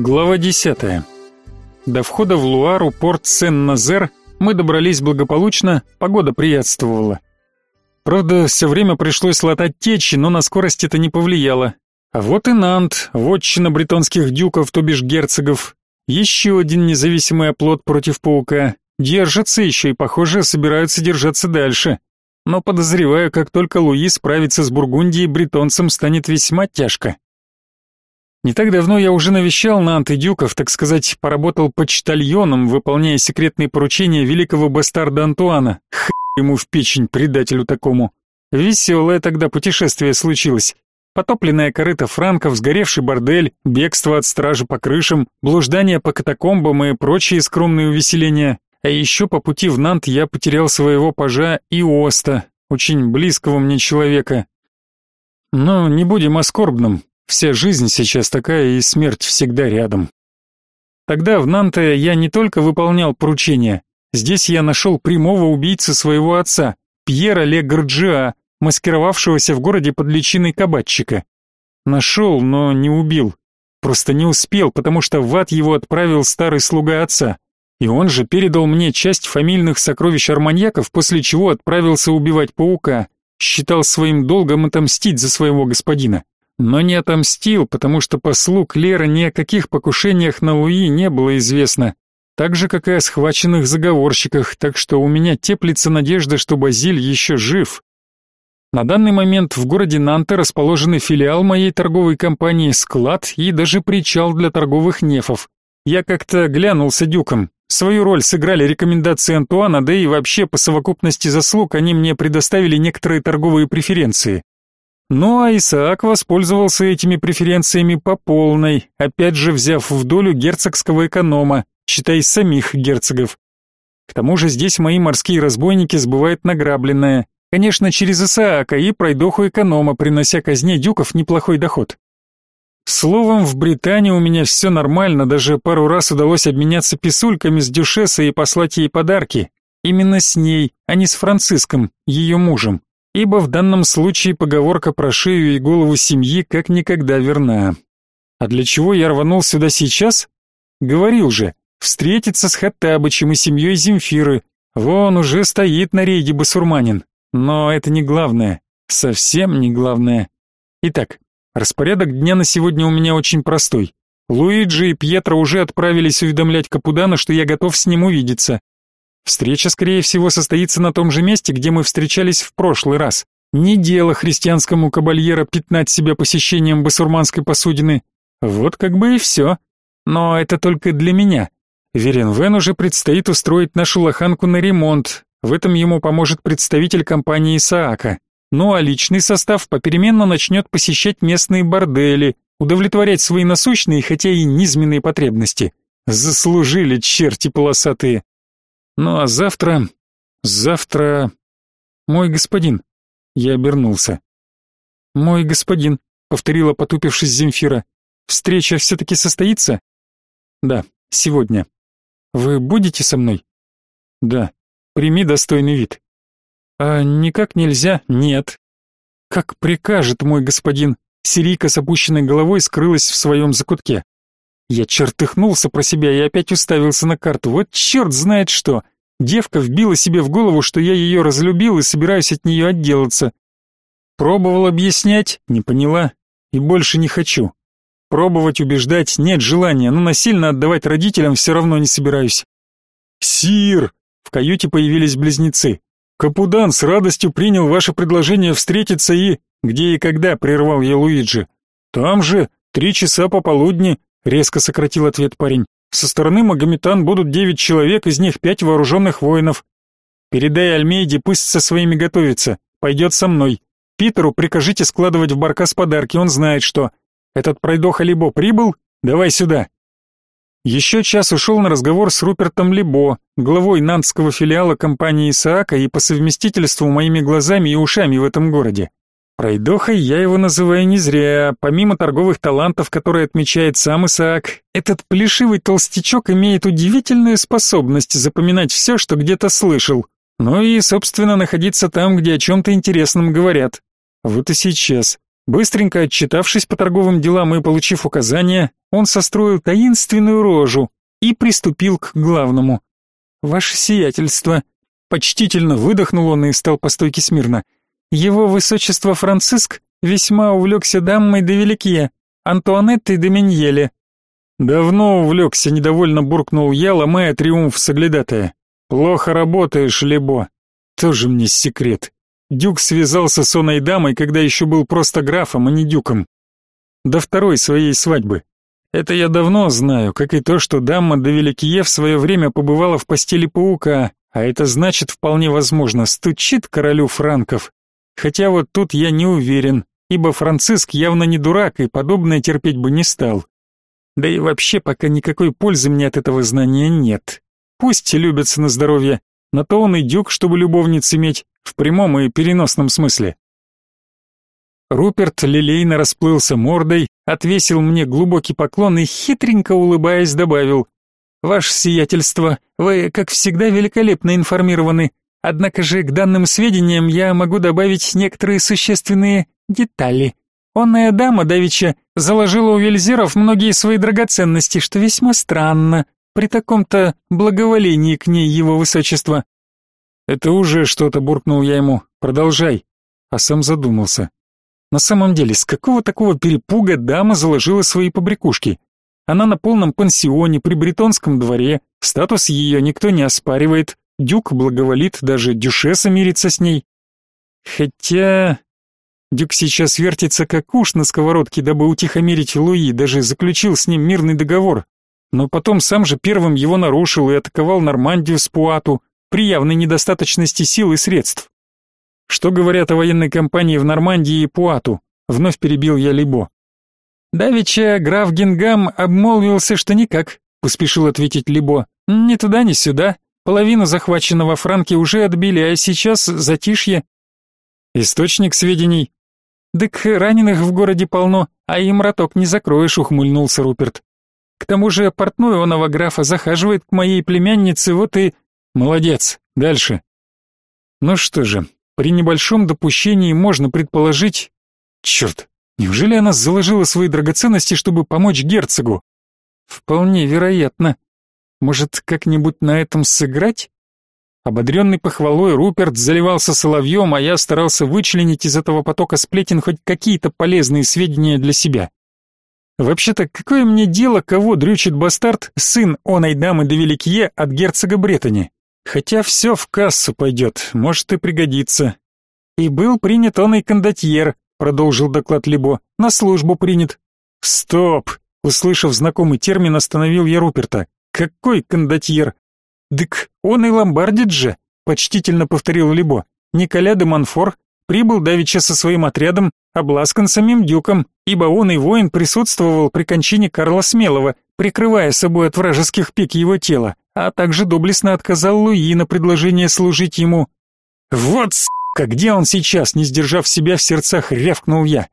Глава 10. До входа в Луару, порт Сен-Назер, мы добрались благополучно, погода приятствовала. Правда, все время пришлось латать течи, но на скорость это не повлияло. А вот и Нант, вотчина бретонских дюков, то бишь герцогов. Еще один независимый оплот против паука. Держатся еще и, похоже, собираются держаться дальше. Но подозреваю, как только Луи справится с Бургундией, бретонцам станет весьма тяжко. Не так давно я уже навещал на антидюков, так сказать, поработал почтальоном, выполняя секретные поручения великого бастарда Антуана. Х ему в печень, предателю такому. Веселое тогда путешествие случилось. Потопленная корыта франков, сгоревший бордель, бегство от стражи по крышам, блуждание по катакомбам и прочие скромные увеселения. А еще по пути в Нант я потерял своего пажа Иоста, очень близкого мне человека. Но не будем о скорбном. Вся жизнь сейчас такая, и смерть всегда рядом. Тогда в Нанте я не только выполнял поручения. Здесь я нашел прямого убийцу своего отца, Пьера Ле Горджиа, маскировавшегося в городе под личиной кабачика. Нашел, но не убил. Просто не успел, потому что в ад его отправил старый слуга отца. И он же передал мне часть фамильных сокровищ арманьяков, после чего отправился убивать паука. Считал своим долгом отомстить за своего господина но не отомстил, потому что послу Клера ни о каких покушениях на Луи не было известно, так же, как и о схваченных заговорщиках, так что у меня теплится надежда, что Базиль еще жив. На данный момент в городе Нанте расположены филиал моей торговой компании, склад и даже причал для торговых нефов. Я как-то глянулся дюком. Свою роль сыграли рекомендации Антуана, да и вообще по совокупности заслуг они мне предоставили некоторые торговые преференции. Ну а Исаак воспользовался этими преференциями по полной, опять же взяв в долю герцогского эконома, читай самих герцогов. К тому же здесь мои морские разбойники сбывают награбленное, конечно, через Исаака и пройдоху эконома, принося казне дюков неплохой доход. Словом, в Британии у меня все нормально, даже пару раз удалось обменяться писульками с Дюшесой и послать ей подарки. Именно с ней, а не с Франциском, ее мужем ибо в данном случае поговорка про шею и голову семьи как никогда верна. А для чего я рванул сюда сейчас? Говорил же, встретиться с Хаттабычем и семьей Земфиры. Вон уже стоит на рейде басурманин. Но это не главное, совсем не главное. Итак, распорядок дня на сегодня у меня очень простой. Луиджи и Пьетро уже отправились уведомлять Капудана, что я готов с ним увидеться. Встреча, скорее всего, состоится на том же месте, где мы встречались в прошлый раз. Не дело христианскому кабальера пятнать себя посещением басурманской посудины. Вот как бы и все. Но это только для меня. Веренвен уже предстоит устроить нашу лоханку на ремонт. В этом ему поможет представитель компании Исаака. Ну а личный состав попеременно начнет посещать местные бордели, удовлетворять свои насущные, хотя и низменные потребности. Заслужили черти полосатые. Ну а завтра... Завтра... Мой господин... Я обернулся. Мой господин, повторила потупившись Земфира. Встреча все-таки состоится? Да, сегодня. Вы будете со мной? Да. Прими достойный вид. А никак нельзя? Нет. Как прикажет мой господин. Сирийка с опущенной головой скрылась в своем закутке. Я чертыхнулся про себя и опять уставился на карту. Вот черт знает что. Девка вбила себе в голову, что я ее разлюбил и собираюсь от нее отделаться. Пробовал объяснять, не поняла и больше не хочу. Пробовать убеждать нет желания, но насильно отдавать родителям все равно не собираюсь. Сир! В каюте появились близнецы. Капудан с радостью принял ваше предложение встретиться и... Где и когда, прервал я Луиджи. Там же, три часа пополудни, резко сократил ответ парень. Со стороны Магометан будут девять человек, из них пять вооруженных воинов. Передай Альмейде, пусть со своими готовится. Пойдет со мной. Питеру прикажите складывать в баркас подарки, он знает что. Этот пройдоха Либо прибыл? Давай сюда. Еще час ушел на разговор с Рупертом Либо, главой нантского филиала компании Исаака и по совместительству моими глазами и ушами в этом городе. Пройдохой я его называю не зря. Помимо торговых талантов, которые отмечает сам Исаак, этот плешивый толстячок имеет удивительную способность запоминать все, что где-то слышал. Ну и, собственно, находиться там, где о чем-то интересном говорят. Вот и сейчас. Быстренько отчитавшись по торговым делам и получив указания, он состроил таинственную рожу и приступил к главному. «Ваше сиятельство!» Почтительно выдохнул он и стал по стойке смирно. «Его высочество Франциск весьма увлекся дамой де Великие, Антуанеттой де Меньеле». «Давно увлекся», — недовольно буркнул я, ломая триумф соглядатая. «Плохо работаешь, Лебо. Тоже мне секрет. Дюк связался с оной дамой, когда еще был просто графом, а не дюком. До второй своей свадьбы. Это я давно знаю, как и то, что дама де Великие в свое время побывала в постели паука, а это значит, вполне возможно, стучит королю франков. Хотя вот тут я не уверен, ибо Франциск явно не дурак и подобное терпеть бы не стал. Да и вообще пока никакой пользы мне от этого знания нет. Пусть любятся на здоровье, на то он и дюк, чтобы любовниц иметь, в прямом и переносном смысле. Руперт лилейно расплылся мордой, отвесил мне глубокий поклон и, хитренько улыбаясь, добавил «Ваше сиятельство, вы, как всегда, великолепно информированы, однако же к данным сведениям я могу добавить некоторые существенные детали. Онная дама давеча заложила у вельзеров многие свои драгоценности, что весьма странно при таком-то благоволении к ней его высочества. Это уже что-то буркнул я ему. Продолжай. А сам задумался. На самом деле, с какого такого перепуга дама заложила свои побрякушки? Она на полном пансионе при бретонском дворе, статус ее никто не оспаривает, дюк благоволит, даже дюшеса мирится с ней. Хотя... Дюк сейчас вертится как уж на сковородке, дабы утихомирить Луи, даже заключил с ним мирный договор, но потом сам же первым его нарушил и атаковал Нормандию с Пуату при явной недостаточности сил и средств. Что говорят о военной кампании в Нормандии и Пуату? Вновь перебил я Либо. Давича граф Гингам обмолвился, что никак, поспешил ответить Либо. Ни туда, ни сюда. Половину захваченного Франки уже отбили, а сейчас затишье. Источник сведений. Дык раненых в городе полно, а им роток не закроешь, ухмыльнулся Руперт. К тому же портной оного графа захаживает к моей племяннице, вот и... Молодец, дальше. Ну что же, при небольшом допущении можно предположить... Черт, неужели она заложила свои драгоценности, чтобы помочь герцогу? Вполне вероятно. Может, как-нибудь на этом сыграть? Ободренный похвалой, Руперт заливался соловьем, а я старался вычленить из этого потока сплетен хоть какие-то полезные сведения для себя. Вообще-то, какое мне дело, кого дрючит бастард, сын оной дамы де Великие от герцога Бретани? Хотя все в кассу пойдет, может и пригодится. И был принят он и кондотьер, продолжил доклад Либо, на службу принят. Стоп! Услышав знакомый термин, остановил я Руперта. Какой кондотьер? Дык, он и ломбардит же, почтительно повторил Либо. Николя де Монфор прибыл давеча со своим отрядом, обласкан самим дюком, ибо он и воин присутствовал при кончине Карла Смелого, прикрывая собой от вражеских пик его тела, а также доблестно отказал Луи на предложение служить ему. «Вот с***ка, где он сейчас?» Не сдержав себя в сердцах, рявкнул я.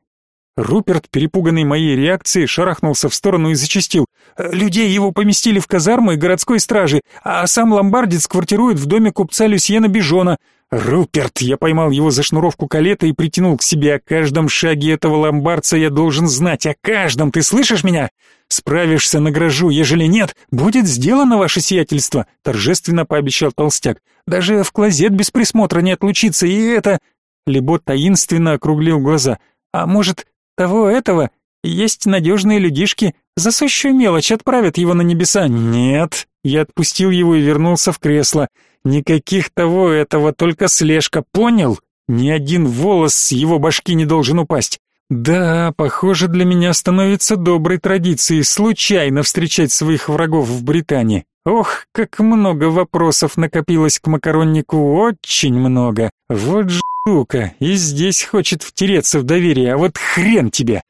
Руперт, перепуганный моей реакцией, шарахнулся в сторону и зачастил. «Людей его поместили в казармы городской стражи, а сам ломбардец квартирует в доме купца Люсьена Бижона. «Руперт!» Я поймал его за шнуровку калета и притянул к себе. «О каждом шаге этого ломбарца я должен знать. О каждом! Ты слышишь меня? Справишься, награжу. Ежели нет, будет сделано ваше сиятельство!» Торжественно пообещал толстяк. «Даже в клозет без присмотра не отлучиться, и это...» Лебо таинственно округлил глаза. «А может, того этого? Есть надежные людишки, за сущую мелочь отправят его на небеса?» «Нет!» Я отпустил его и вернулся в кресло. Никаких того этого, только слежка, понял? Ни один волос с его башки не должен упасть. Да, похоже, для меня становится доброй традицией случайно встречать своих врагов в Британии. Ох, как много вопросов накопилось к макароннику, очень много. Вот штука, и здесь хочет втереться в доверие, а вот хрен тебе.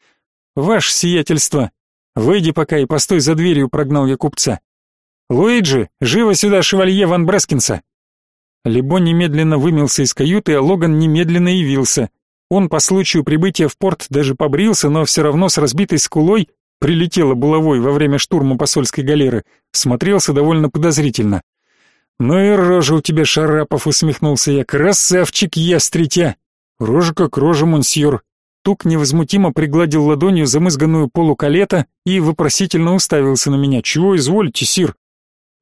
Ваше сиятельство, выйди пока и постой за дверью, прогнал я купца. «Луиджи, живо сюда шевалье Ван Брескинса!» Лебо немедленно вымылся из каюты, а Логан немедленно явился. Он по случаю прибытия в порт даже побрился, но все равно с разбитой скулой, прилетела булавой во время штурма посольской галеры, смотрелся довольно подозрительно. «Ну и рожа у тебя, Шарапов!» — усмехнулся я. «Красавчик ястритя!» «Рожа как рожа, монсьор!» Тук невозмутимо пригладил ладонью замызганную полу калета и вопросительно уставился на меня. «Чего изволите, сир?»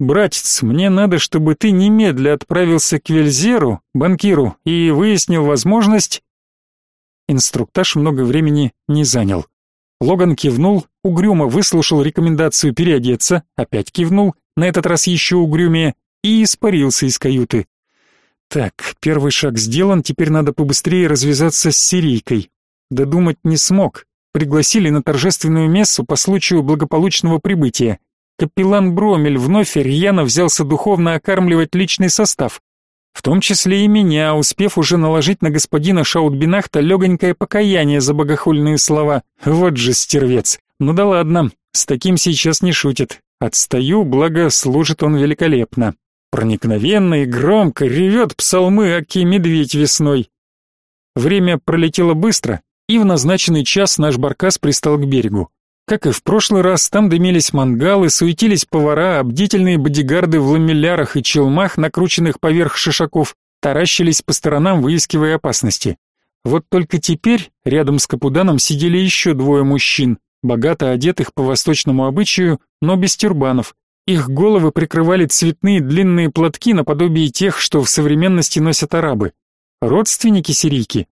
«Братец, мне надо, чтобы ты немедля отправился к Вельзеру, банкиру, и выяснил возможность...» Инструктаж много времени не занял. Логан кивнул, угрюмо выслушал рекомендацию переодеться, опять кивнул, на этот раз еще угрюмее, и испарился из каюты. Так, первый шаг сделан, теперь надо побыстрее развязаться с сирийкой. Додумать не смог. Пригласили на торжественную мессу по случаю благополучного прибытия. Капеллан Бромель вновь рьяно взялся духовно окармливать личный состав. В том числе и меня, успев уже наложить на господина Шаутбинахта легонькое покаяние за богохульные слова. Вот же стервец. Ну да ладно, с таким сейчас не шутит. Отстаю, благо служит он великолепно. Проникновенно и громко ревет псалмы Аки Медведь весной. Время пролетело быстро, и в назначенный час наш баркас пристал к берегу. Как и в прошлый раз, там дымились мангалы, суетились повара, обдительные бодигарды в ламеллярах и челмах, накрученных поверх шишаков, таращились по сторонам, выискивая опасности. Вот только теперь рядом с Капуданом сидели еще двое мужчин, богато одетых по восточному обычаю, но без тюрбанов. Их головы прикрывали цветные длинные платки наподобие тех, что в современности носят арабы. Родственники сирийки,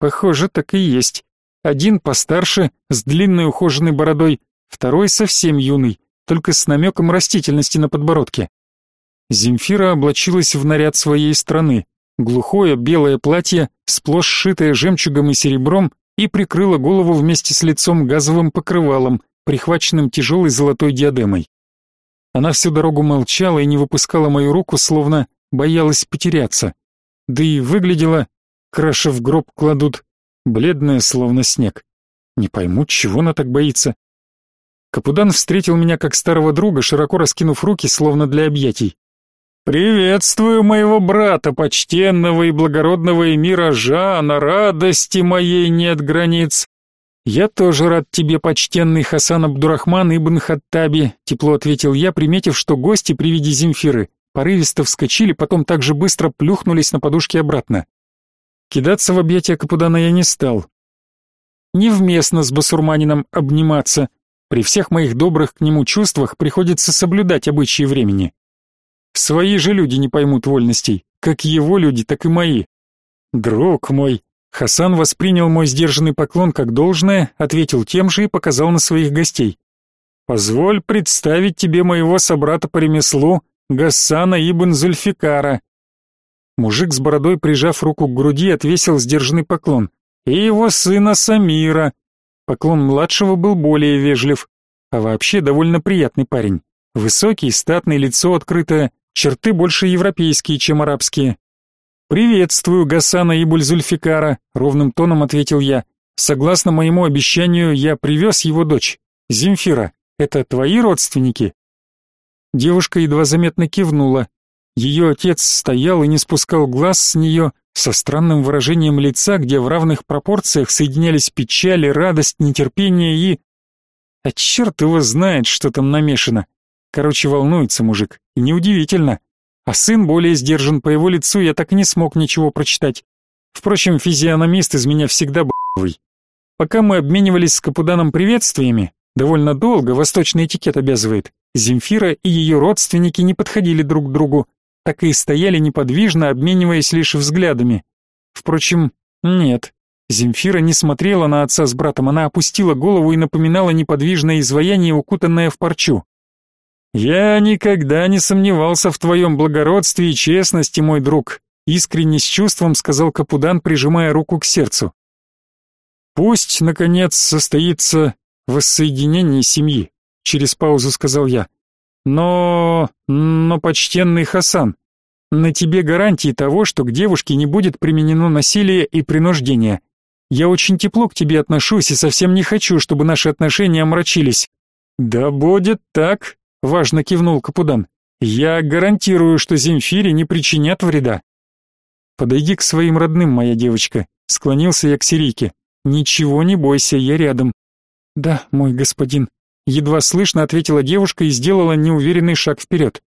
Похоже, так и есть. Один постарше, с длинной ухоженной бородой, второй совсем юный, только с намеком растительности на подбородке. Земфира облачилась в наряд своей страны, глухое белое платье, сплошь сшитое жемчугом и серебром, и прикрыла голову вместе с лицом газовым покрывалом, прихваченным тяжелой золотой диадемой. Она всю дорогу молчала и не выпускала мою руку, словно боялась потеряться. Да и выглядела Краши в гроб кладут, бледная, словно снег. Не пойму, чего она так боится. Капудан встретил меня как старого друга, широко раскинув руки, словно для объятий. «Приветствую моего брата, почтенного и благородного эмира Жана, радости моей нет границ!» «Я тоже рад тебе, почтенный Хасан Абдурахман ибн Хаттаби», тепло ответил я, приметив, что гости при виде Земфиры порывисто вскочили, потом так же быстро плюхнулись на подушки обратно. Кидаться в объятия Капудана я не стал. Невместно с басурманином обниматься. При всех моих добрых к нему чувствах приходится соблюдать обычаи времени. Свои же люди не поймут вольностей, как его люди, так и мои. Друг мой, Хасан воспринял мой сдержанный поклон как должное, ответил тем же и показал на своих гостей. Позволь представить тебе моего собрата по ремеслу, Гасана ибн Зульфикара, Мужик с бородой, прижав руку к груди, отвесил сдержанный поклон. И его сына Самира. Поклон младшего был более вежлив, а вообще довольно приятный парень. Высокий, статный, лицо открытое, черты больше европейские, чем арабские. «Приветствую, Гасана Ибуль Зульфикара», — ровным тоном ответил я. «Согласно моему обещанию, я привез его дочь. Земфира, это твои родственники?» Девушка едва заметно кивнула, ее отец стоял и не спускал глаз с нее, со странным выражением лица, где в равных пропорциях соединялись печаль, радость, нетерпение и... А черт его знает, что там намешано. Короче, волнуется мужик, и неудивительно. А сын более сдержан, по его лицу я так и не смог ничего прочитать. Впрочем, физиономист из меня всегда б***ый. Пока мы обменивались с Капуданом приветствиями, довольно долго, восточный этикет обязывает, Земфира и ее родственники не подходили друг к другу, так и стояли неподвижно, обмениваясь лишь взглядами. Впрочем, нет. Земфира не смотрела на отца с братом, она опустила голову и напоминала неподвижное изваяние, укутанное в парчу. «Я никогда не сомневался в твоем благородстве и честности, мой друг», искренне с чувством сказал Капудан, прижимая руку к сердцу. «Пусть, наконец, состоится воссоединение семьи», через паузу сказал я. «Но... но, почтенный Хасан, на тебе гарантии того, что к девушке не будет применено насилие и принуждение. Я очень тепло к тебе отношусь и совсем не хочу, чтобы наши отношения омрачились. Да будет так, важно кивнул Капудан. Я гарантирую, что Земфире не причинят вреда. Подойди к своим родным, моя девочка, склонился я к Сирийке. Ничего не бойся, я рядом. Да, мой господин, едва слышно ответила девушка и сделала неуверенный шаг вперед.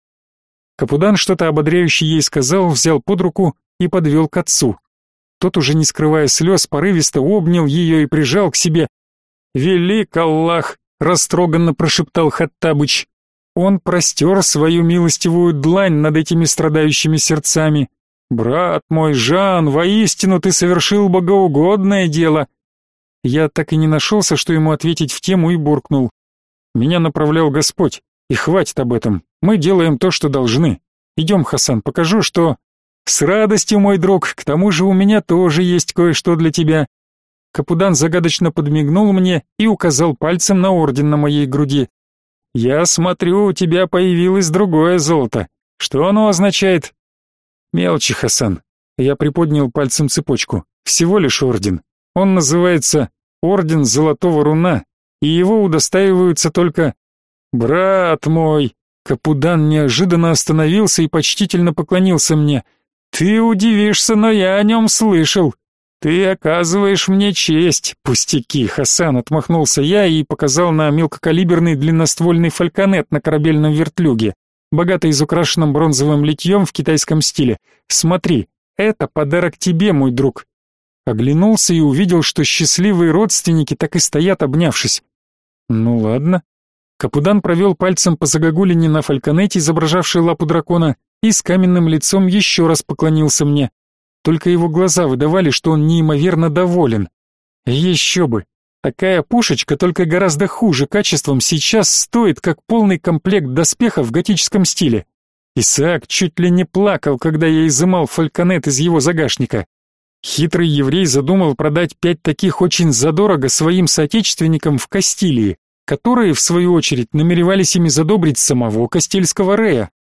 Капудан что-то ободряющее ей сказал, взял под руку и подвел к отцу. Тот, уже не скрывая слез, порывисто обнял ее и прижал к себе. «Велик Аллах!» — растроганно прошептал Хаттабыч. Он простер свою милостивую длань над этими страдающими сердцами. «Брат мой, Жан, воистину ты совершил богоугодное дело!» Я так и не нашелся, что ему ответить в тему, и буркнул. «Меня направлял Господь, и хватит об этом. Мы делаем то, что должны. Идем, Хасан, покажу, что...» «С радостью, мой друг, к тому же у меня тоже есть кое-что для тебя». Капудан загадочно подмигнул мне и указал пальцем на орден на моей груди. «Я смотрю, у тебя появилось другое золото. Что оно означает?» «Мелочи, Хасан». Я приподнял пальцем цепочку. «Всего лишь орден. Он называется Орден Золотого Руна, и его удостаиваются только... Брат мой!» Капудан неожиданно остановился и почтительно поклонился мне. «Ты удивишься, но я о нем слышал. «Ты оказываешь мне честь!» «Пустяки!» — Хасан отмахнулся я и показал на мелкокалиберный длинноствольный фальконет на корабельном вертлюге, богато изукрашенном бронзовым литьем в китайском стиле. «Смотри, это подарок тебе, мой друг!» Оглянулся и увидел, что счастливые родственники так и стоят, обнявшись. «Ну ладно». Капудан провел пальцем по загогулине на фальконете, изображавшей лапу дракона, и с каменным лицом еще раз поклонился мне. Только его глаза выдавали, что он неимоверно доволен. Еще бы! Такая пушечка, только гораздо хуже качеством, сейчас стоит как полный комплект доспехов в готическом стиле. Исаак чуть ли не плакал, когда я изымал фальконет из его загашника. Хитрый еврей задумал продать пять таких очень задорого своим соотечественникам в Кастилии, которые, в свою очередь, намеревались ими задобрить самого Кастильского Рея.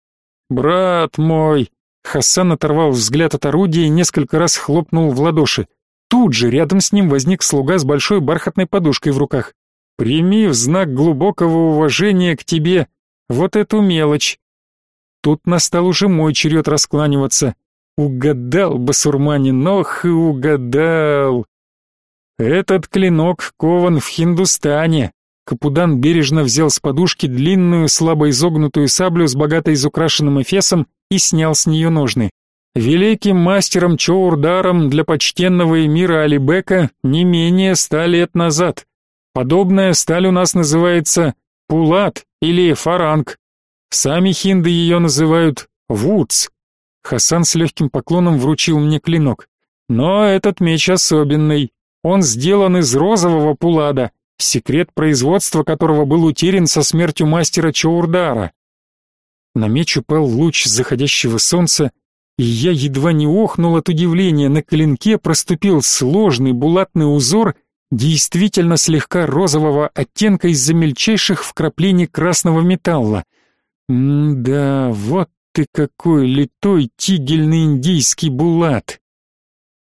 «Брат мой!» Хасан оторвал взгляд от орудия и несколько раз хлопнул в ладоши. Тут же рядом с ним возник слуга с большой бархатной подушкой в руках. «Прими в знак глубокого уважения к тебе вот эту мелочь». Тут настал уже мой черед раскланиваться. Угадал, басурманин, ох и угадал. Этот клинок кован в Хиндустане. Капудан бережно взял с подушки длинную, слабо изогнутую саблю с богато изукрашенным эфесом и снял с нее ножны. Великим мастером Чоурдаром для почтенного эмира Алибека не менее ста лет назад. Подобная сталь у нас называется пулат или фаранг. Сами хинды ее называют вудс. Хасан с легким поклоном вручил мне клинок. Но этот меч особенный. Он сделан из розового пулада, секрет производства которого был утерян со смертью мастера Чоурдара. На меч упал луч заходящего солнца, и я едва не охнул от удивления. На клинке проступил сложный булатный узор, действительно слегка розового оттенка из-за мельчайших вкраплений красного металла. М-да, вот ты какой литой тигельный индийский булат.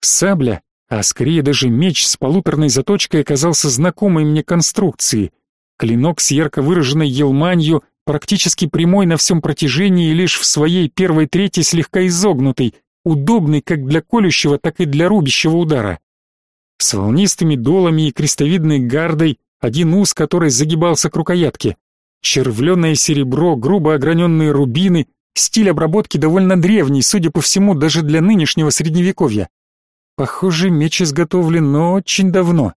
Сабля, а скорее даже меч с полуторной заточкой оказался знакомой мне конструкции. Клинок с ярко выраженной елманью — практически прямой на всем протяжении и лишь в своей первой трети слегка изогнутый, удобный как для колющего, так и для рубящего удара. С волнистыми долами и крестовидной гардой, один ус которой загибался к рукоятке. Червленое серебро, грубо ограненные рубины, стиль обработки довольно древний, судя по всему, даже для нынешнего средневековья. Похоже, меч изготовлен, но очень давно.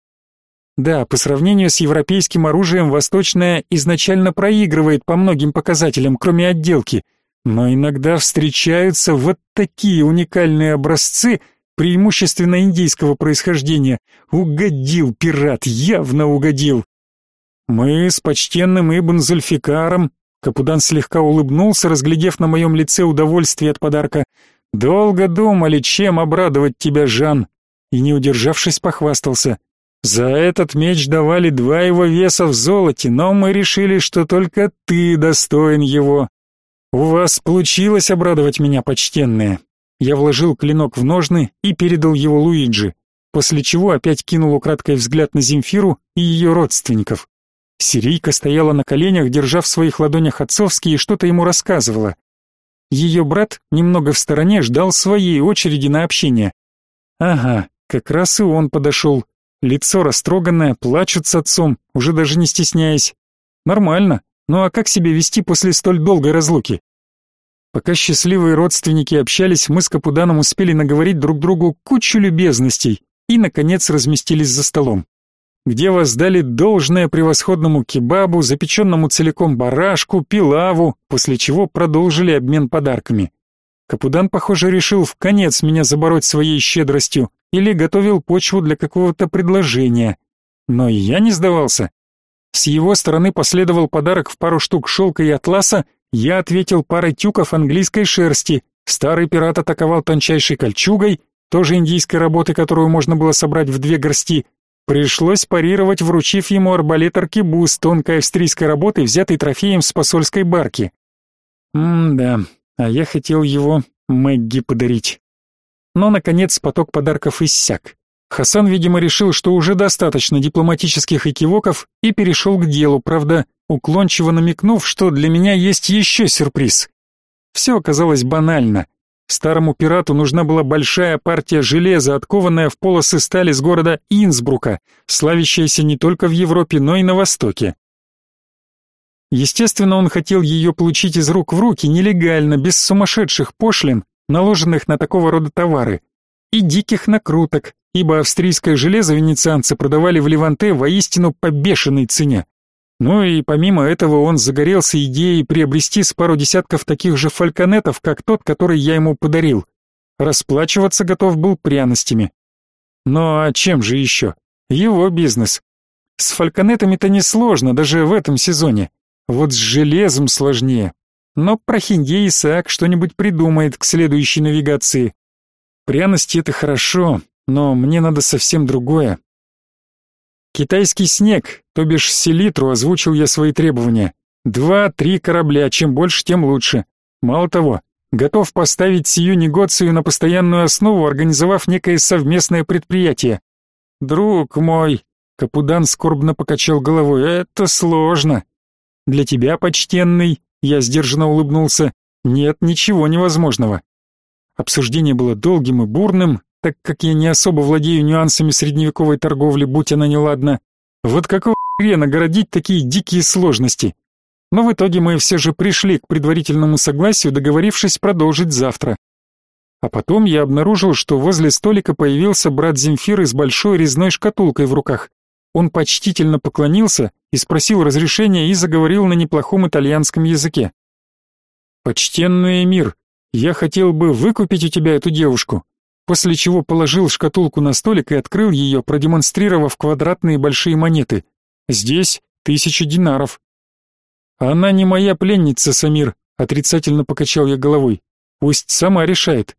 Да, по сравнению с европейским оружием восточное изначально проигрывает по многим показателям, кроме отделки, но иногда встречаются вот такие уникальные образцы, преимущественно индийского происхождения. Угодил пират, явно угодил. Мы с почтенным Ибн Зульфикаром, Капудан слегка улыбнулся, разглядев на моем лице удовольствие от подарка, долго думали, чем обрадовать тебя, Жан, и, не удержавшись, похвастался. За этот меч давали два его веса в золоте, но мы решили, что только ты достоин его. У вас получилось обрадовать меня, почтенные. Я вложил клинок в ножны и передал его Луиджи, после чего опять кинул украдкой взгляд на Земфиру и ее родственников. Сирийка стояла на коленях, держа в своих ладонях отцовские, и что-то ему рассказывала. Ее брат, немного в стороне, ждал своей очереди на общение. Ага, как раз и он подошел, Лицо растроганное, плачут с отцом, уже даже не стесняясь. Нормально. Ну а как себя вести после столь долгой разлуки? Пока счастливые родственники общались, мы с Капуданом успели наговорить друг другу кучу любезностей и, наконец, разместились за столом, где воздали должное превосходному кебабу, запеченному целиком барашку, пилаву, после чего продолжили обмен подарками. Капудан, похоже, решил в конец меня забороть своей щедростью или готовил почву для какого-то предложения. Но я не сдавался. С его стороны последовал подарок в пару штук шелка и атласа, я ответил парой тюков английской шерсти, старый пират атаковал тончайшей кольчугой, тоже индийской работы, которую можно было собрать в две горсти. Пришлось парировать, вручив ему арбалет-аркебуз тонкой австрийской работы, взятый трофеем с посольской барки. М-да, а я хотел его Мэгги подарить. Но, наконец, поток подарков иссяк. Хасан, видимо, решил, что уже достаточно дипломатических экивоков и перешел к делу, правда, уклончиво намекнув, что для меня есть еще сюрприз. Все оказалось банально. Старому пирату нужна была большая партия железа, откованная в полосы стали с города Инсбрука, славящаяся не только в Европе, но и на Востоке. Естественно, он хотел ее получить из рук в руки, нелегально, без сумасшедших пошлин, наложенных на такого рода товары, и диких накруток, ибо австрийское железо венецианцы продавали в Леванте воистину по бешеной цене. Ну и помимо этого он загорелся идеей приобрести с пару десятков таких же фальконетов, как тот, который я ему подарил. Расплачиваться готов был пряностями. Но а чем же еще? Его бизнес. С фальконетами-то несложно, даже в этом сезоне. Вот с железом сложнее. Но прохиндей Исаак что-нибудь придумает к следующей навигации. Пряности — это хорошо, но мне надо совсем другое. Китайский снег, то бишь селитру, озвучил я свои требования. Два-три корабля, чем больше, тем лучше. Мало того, готов поставить сию негоцию на постоянную основу, организовав некое совместное предприятие. Друг мой, Капудан скорбно покачал головой, это сложно. Для тебя, почтенный, я сдержанно улыбнулся, нет ничего невозможного. Обсуждение было долгим и бурным, так как я не особо владею нюансами средневековой торговли, будь она неладна. Вот какого хрена городить такие дикие сложности? Но в итоге мы все же пришли к предварительному согласию, договорившись продолжить завтра. А потом я обнаружил, что возле столика появился брат Земфиры с большой резной шкатулкой в руках. Он почтительно поклонился и спросил разрешения и заговорил на неплохом итальянском языке. «Почтенный мир, я хотел бы выкупить у тебя эту девушку после чего положил шкатулку на столик и открыл ее, продемонстрировав квадратные большие монеты. Здесь тысяча динаров. Она не моя пленница, Самир, отрицательно покачал я головой. Пусть сама решает.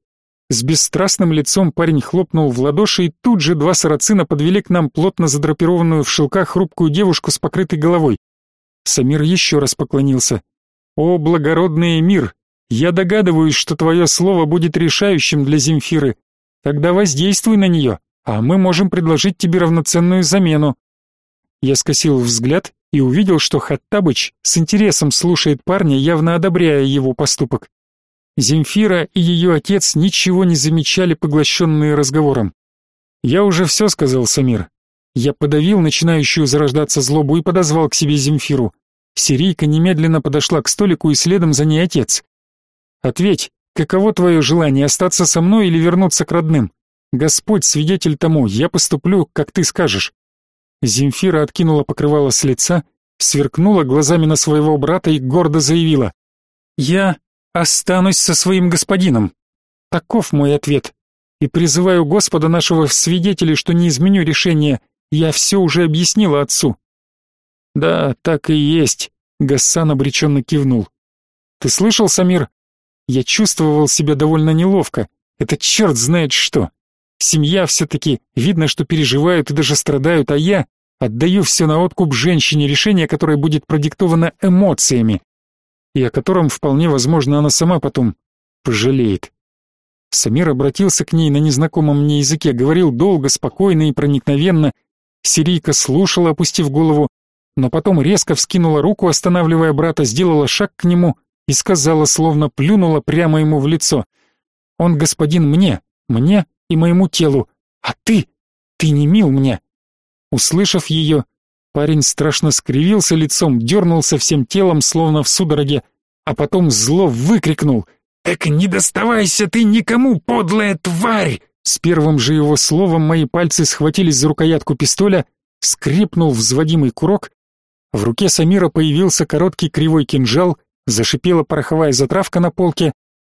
С бесстрастным лицом парень хлопнул в ладоши, и тут же два сарацина подвели к нам плотно задрапированную в шелках хрупкую девушку с покрытой головой. Самир еще раз поклонился. «О, благородный мир! Я догадываюсь, что твое слово будет решающим для Земфиры. Тогда воздействуй на нее, а мы можем предложить тебе равноценную замену. Я скосил взгляд и увидел, что Хаттабыч с интересом слушает парня, явно одобряя его поступок. Земфира и ее отец ничего не замечали, поглощенные разговором. «Я уже все сказал, Самир». Я подавил начинающую зарождаться злобу и подозвал к себе Земфиру. Сирийка немедленно подошла к столику и следом за ней отец. «Ответь, Каково твое желание, остаться со мной или вернуться к родным? Господь свидетель тому, я поступлю, как ты скажешь». Земфира откинула покрывало с лица, сверкнула глазами на своего брата и гордо заявила. «Я останусь со своим господином. Таков мой ответ. И призываю Господа нашего в свидетели, что не изменю решение. Я все уже объяснила отцу». «Да, так и есть», — Гассан обреченно кивнул. «Ты слышал, Самир? Я чувствовал себя довольно неловко. Это черт знает что. Семья все-таки, видно, что переживают и даже страдают, а я отдаю все на откуп женщине, решение которое будет продиктовано эмоциями, и о котором вполне возможно она сама потом пожалеет. Самир обратился к ней на незнакомом мне языке, говорил долго, спокойно и проникновенно. Сирийка слушала, опустив голову, но потом резко вскинула руку, останавливая брата, сделала шаг к нему — и сказала, словно плюнула прямо ему в лицо. «Он господин мне, мне и моему телу, а ты, ты не мил мне». Услышав ее, парень страшно скривился лицом, дернулся всем телом, словно в судороге, а потом зло выкрикнул «Так не доставайся ты никому, подлая тварь!» С первым же его словом мои пальцы схватились за рукоятку пистоля, скрипнул взводимый курок. В руке Самира появился короткий кривой кинжал, зашипела пороховая затравка на полке.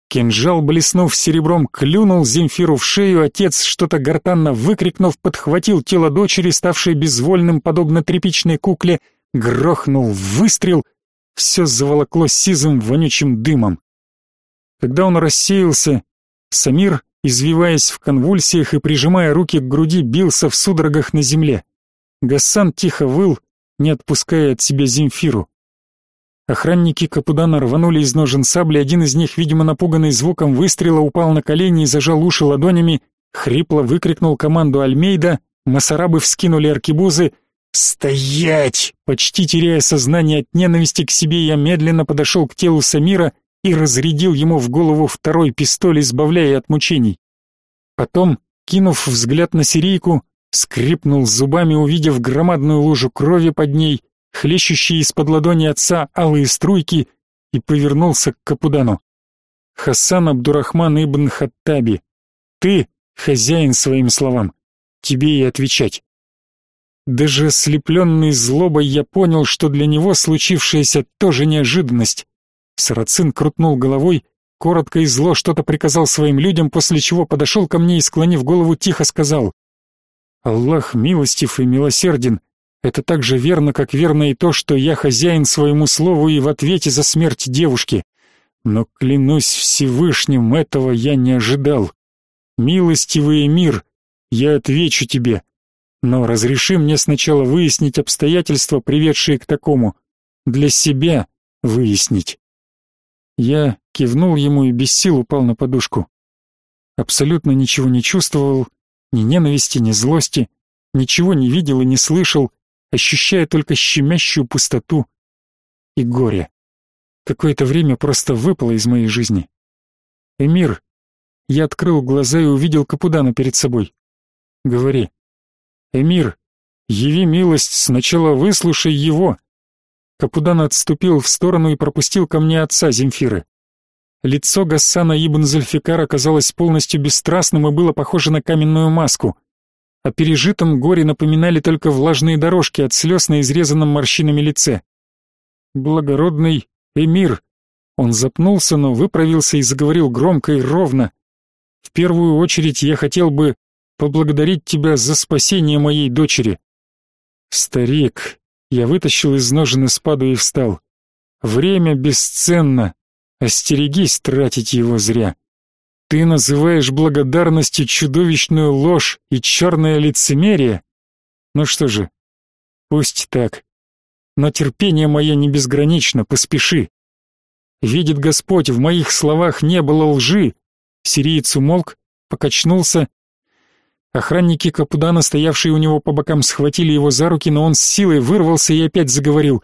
Кинжал, блеснув серебром, клюнул Земфиру в шею, отец, что-то гортанно выкрикнув, подхватил тело дочери, ставшей безвольным, подобно тряпичной кукле, грохнул выстрел, все заволокло сизым вонючим дымом. Когда он рассеялся, Самир, извиваясь в конвульсиях и прижимая руки к груди, бился в судорогах на земле. Гассан тихо выл, не отпуская от себя Земфиру. Охранники Капудана рванули из ножен сабли, один из них, видимо, напуганный звуком выстрела, упал на колени и зажал уши ладонями, хрипло выкрикнул команду Альмейда, масарабы вскинули аркебузы. «Стоять!» Почти теряя сознание от ненависти к себе, я медленно подошел к телу Самира и разрядил ему в голову второй пистоль, избавляя от мучений. Потом, кинув взгляд на сирийку, скрипнул зубами, увидев громадную лужу крови под ней, хлещущие из-под ладони отца алые струйки, и повернулся к Капудану. «Хасан Абдурахман ибн Хаттаби, ты хозяин своим словам, тебе и отвечать». Даже ослепленный злобой я понял, что для него случившееся тоже неожиданность. Сарацин крутнул головой, коротко и зло что-то приказал своим людям, после чего подошел ко мне и, склонив голову, тихо сказал «Аллах милостив и милосерден, это так же верно, как верно и то, что я хозяин своему слову и в ответе за смерть девушки. Но клянусь Всевышним, этого я не ожидал. Милостивый мир, я отвечу тебе. Но разреши мне сначала выяснить обстоятельства, приведшие к такому. Для себя выяснить. Я кивнул ему и без сил упал на подушку. Абсолютно ничего не чувствовал, ни ненависти, ни злости, ничего не видел и не слышал, ощущая только щемящую пустоту и горе. Какое-то время просто выпало из моей жизни. Эмир, я открыл глаза и увидел Капудана перед собой. Говори. Эмир, яви милость, сначала выслушай его. Капудан отступил в сторону и пропустил ко мне отца Земфиры. Лицо Гассана ибн Зульфикара казалось полностью бесстрастным и было похоже на каменную маску — о пережитом горе напоминали только влажные дорожки от слез на изрезанном морщинами лице. «Благородный эмир!» Он запнулся, но выправился и заговорил громко и ровно. «В первую очередь я хотел бы поблагодарить тебя за спасение моей дочери». «Старик!» Я вытащил из ножен спаду и встал. «Время бесценно. Остерегись тратить его зря». Ты называешь благодарностью чудовищную ложь и черное лицемерие? Ну что же, пусть так. Но терпение мое не безгранично, поспеши. Видит Господь, в моих словах не было лжи. Сириец умолк, покачнулся. Охранники Капудана, стоявшие у него по бокам, схватили его за руки, но он с силой вырвался и опять заговорил.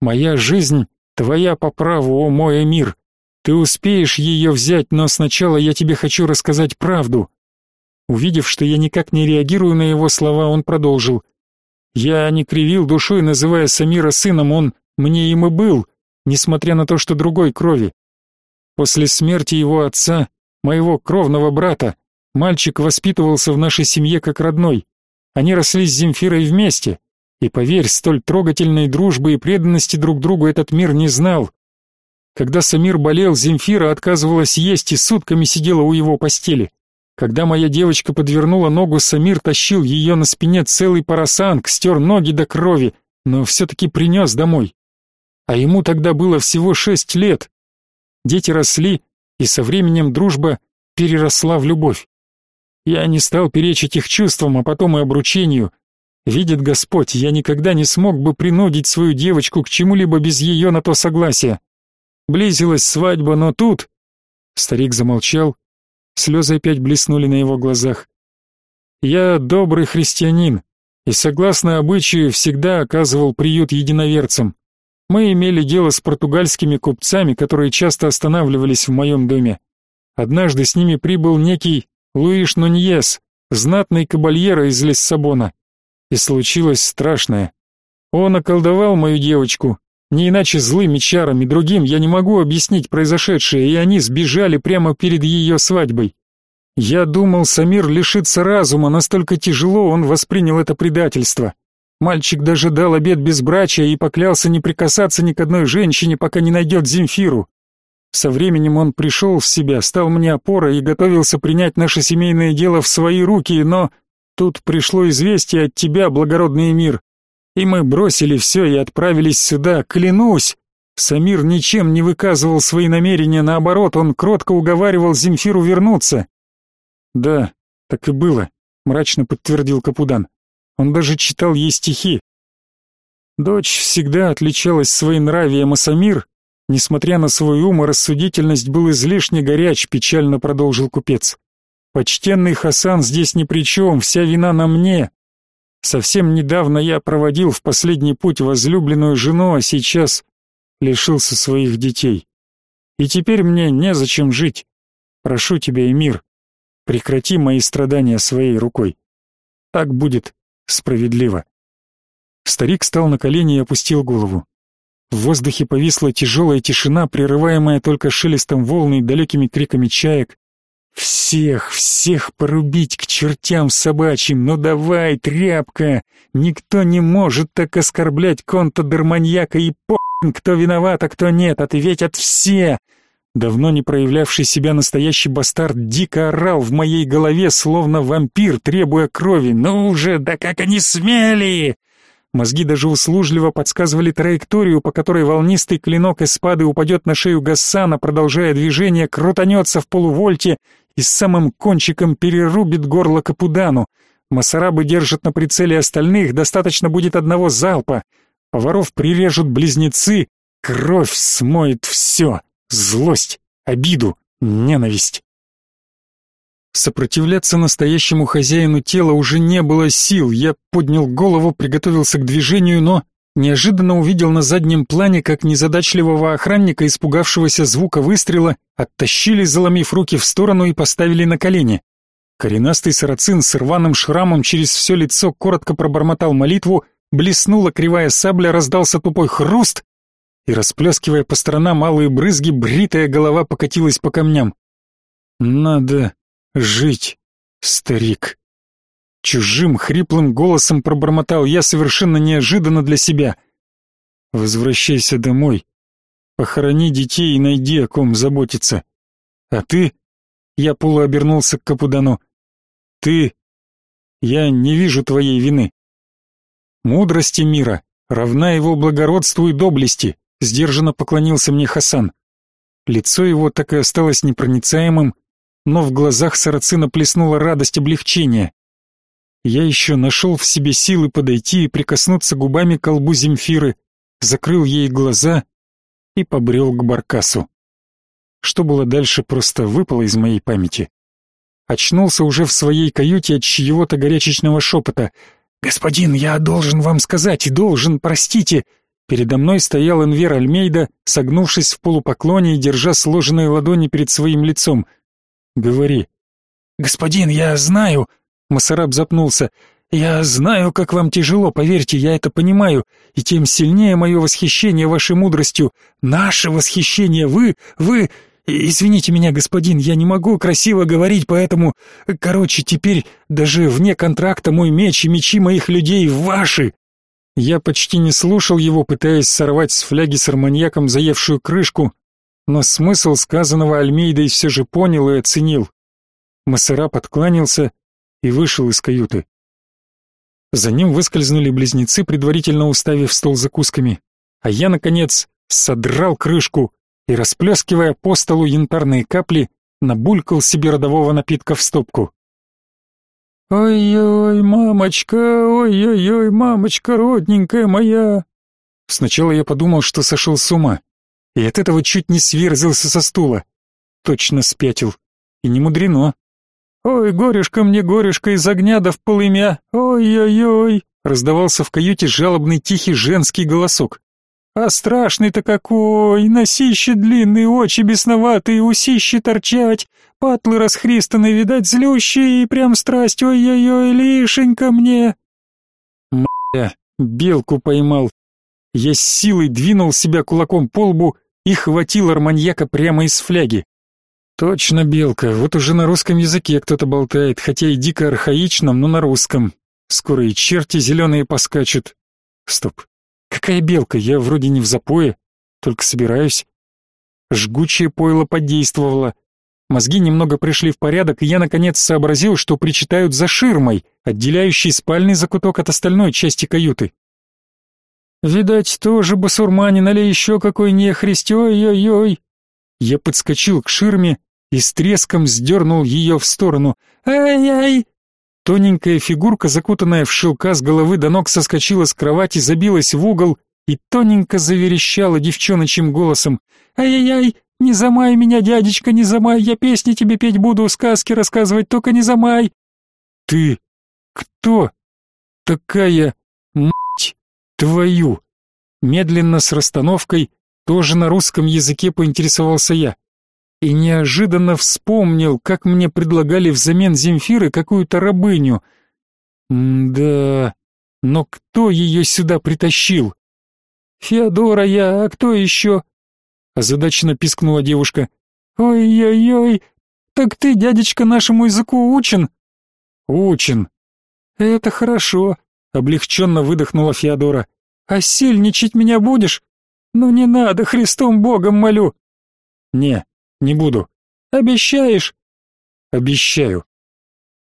«Моя жизнь — твоя по праву, о мой мир. Ты успеешь ее взять, но сначала я тебе хочу рассказать правду. Увидев, что я никак не реагирую на его слова, он продолжил. Я не кривил душой, называя Самира сыном, он мне им и был, несмотря на то, что другой крови. После смерти его отца, моего кровного брата, мальчик воспитывался в нашей семье как родной. Они росли с Земфирой вместе, и поверь, столь трогательной дружбы и преданности друг другу этот мир не знал. Когда Самир болел, Земфира отказывалась есть и сутками сидела у его постели. Когда моя девочка подвернула ногу, Самир тащил ее на спине целый парасанг, стер ноги до крови, но все-таки принес домой. А ему тогда было всего шесть лет. Дети росли, и со временем дружба переросла в любовь. Я не стал перечить их чувствам, а потом и обручению. Видит Господь, я никогда не смог бы принудить свою девочку к чему-либо без ее на то согласия. Близилась свадьба, но тут...» Старик замолчал, слезы опять блеснули на его глазах. «Я добрый христианин и, согласно обычаю, всегда оказывал приют единоверцам. Мы имели дело с португальскими купцами, которые часто останавливались в моем доме. Однажды с ними прибыл некий Луиш Нуньес, знатный кабальера из Лиссабона. И случилось страшное. Он околдовал мою девочку, Не иначе злыми чарами, другим я не могу объяснить произошедшее, и они сбежали прямо перед ее свадьбой. Я думал, Самир лишится разума, настолько тяжело он воспринял это предательство. Мальчик даже дал обет безбрачия и поклялся не прикасаться ни к одной женщине, пока не найдет Земфиру. Со временем он пришел в себя, стал мне опорой и готовился принять наше семейное дело в свои руки, но тут пришло известие от тебя, благородный мир, и мы бросили все и отправились сюда, клянусь. Самир ничем не выказывал свои намерения, наоборот, он кротко уговаривал Земфиру вернуться. Да, так и было, мрачно подтвердил Капудан. Он даже читал ей стихи. Дочь всегда отличалась своим нравием, а Самир Несмотря на свой ум и рассудительность, был излишне горяч, печально продолжил купец. Почтенный Хасан здесь ни при чем, вся вина на мне. Совсем недавно я проводил в последний путь возлюбленную жену, а сейчас лишился своих детей. И теперь мне незачем жить. Прошу тебя, Эмир, прекрати мои страдания своей рукой. Так будет справедливо. Старик встал на колени и опустил голову. В воздухе повисла тяжелая тишина, прерываемая только шелестом волны и далекими криками чаек. «Всех, всех порубить к чертям собачьим! Ну давай, тряпка! Никто не может так оскорблять конта Дерманьяка и по***, кто виноват, а кто нет, ответят все!» Давно не проявлявший себя настоящий бастард дико орал в моей голове, словно вампир, требуя крови. «Ну уже, да как они смели!» Мозги даже услужливо подсказывали траекторию, по которой волнистый клинок эспады упадет на шею Гассана, продолжая движение, крутанется в полувольте и самым кончиком перерубит горло Капудану. Масарабы держат на прицеле остальных, достаточно будет одного залпа. Поваров прирежут близнецы, кровь смоет все. Злость, обиду, ненависть. Сопротивляться настоящему хозяину тела уже не было сил. Я поднял голову, приготовился к движению, но неожиданно увидел на заднем плане, как незадачливого охранника, испугавшегося звука выстрела, оттащили, заломив руки в сторону и поставили на колени. Коренастый сарацин с рваным шрамом через все лицо коротко пробормотал молитву, блеснула кривая сабля, раздался тупой хруст, и, расплескивая по сторонам малые брызги, бритая голова покатилась по камням. «Надо жить, старик. Чужим хриплым голосом пробормотал я совершенно неожиданно для себя. Возвращайся домой. Похорони детей и найди о ком заботиться. А ты? Я полуобернулся к Капудану. Ты? Я не вижу твоей вины. Мудрости мира равна его благородству и доблести, сдержанно поклонился мне Хасан. Лицо его так и осталось непроницаемым, но в глазах сарацина плеснула радость облегчения. Я еще нашел в себе силы подойти и прикоснуться губами к колбу Земфиры, закрыл ей глаза и побрел к баркасу. Что было дальше, просто выпало из моей памяти. Очнулся уже в своей каюте от чьего-то горячечного шепота. «Господин, я должен вам сказать, должен, простите!» Передо мной стоял Энвер Альмейда, согнувшись в полупоклоне и держа сложенные ладони перед своим лицом — Говори. Господин, я знаю, Масараб запнулся. Я знаю, как вам тяжело, поверьте, я это понимаю, и тем сильнее мое восхищение вашей мудростью. Наше восхищение, вы, вы... Извините меня, господин, я не могу красиво говорить, поэтому... Короче, теперь даже вне контракта мой меч и мечи моих людей ваши. Я почти не слушал его, пытаясь сорвать с фляги с арманьяком заевшую крышку, но смысл сказанного Альмейдой все же понял и оценил. Массера подкланялся и вышел из каюты. За ним выскользнули близнецы, предварительно уставив стол закусками, а я, наконец, содрал крышку и, расплескивая по столу янтарные капли, набулькал себе родового напитка в стопку. «Ой-ой, мамочка, ой-ой-ой, мамочка родненькая моя!» Сначала я подумал, что сошел с ума и от этого чуть не сверзился со стула. Точно спятил. И не мудрено. «Ой, горюшка мне, горюшка, из огня да в полымя! Ой-ой-ой!» раздавался в каюте жалобный тихий женский голосок. «А страшный-то какой! Носище длинные, очи бесноватые, усищи торчать, патлы расхристанные, видать, злющие, и прям страсть, ой-ой-ой, лишенька мне!» М***я, белку поймал, Я с силой двинул себя кулаком по лбу и хватил арманьяка прямо из фляги. Точно белка, вот уже на русском языке кто-то болтает, хотя и дико архаичном, но на русском. Скоро и черти зеленые поскачут. Стоп, какая белка, я вроде не в запое, только собираюсь. Жгучее пойло подействовало. Мозги немного пришли в порядок, и я наконец сообразил, что причитают за ширмой, отделяющей спальный закуток от остальной части каюты. Видать, тоже басурманин или еще какой нехрист, ой-ой-ой. Я подскочил к ширме и с треском сдернул ее в сторону. Ай-ай! Тоненькая фигурка, закутанная в шелка с головы до ног, соскочила с кровати, забилась в угол и тоненько заверещала девчоночьим голосом. «Ай-яй-яй! Не замай меня, дядечка, не замай! Я песни тебе петь буду, сказки рассказывать, только не замай!» «Ты кто такая, мать?» Твою! Медленно с расстановкой, тоже на русском языке поинтересовался я. И неожиданно вспомнил, как мне предлагали взамен Земфиры какую-то рабыню. да, но кто ее сюда притащил? Феодора я, а кто еще? Озадаченно пискнула девушка. Ой-ой-ой, так ты, дядечка, нашему языку учен? Учен. Это хорошо. Облегченно выдохнула Феодора. «А сильничать меня будешь? Ну не надо, Христом Богом молю!» «Не, не буду». «Обещаешь?» «Обещаю».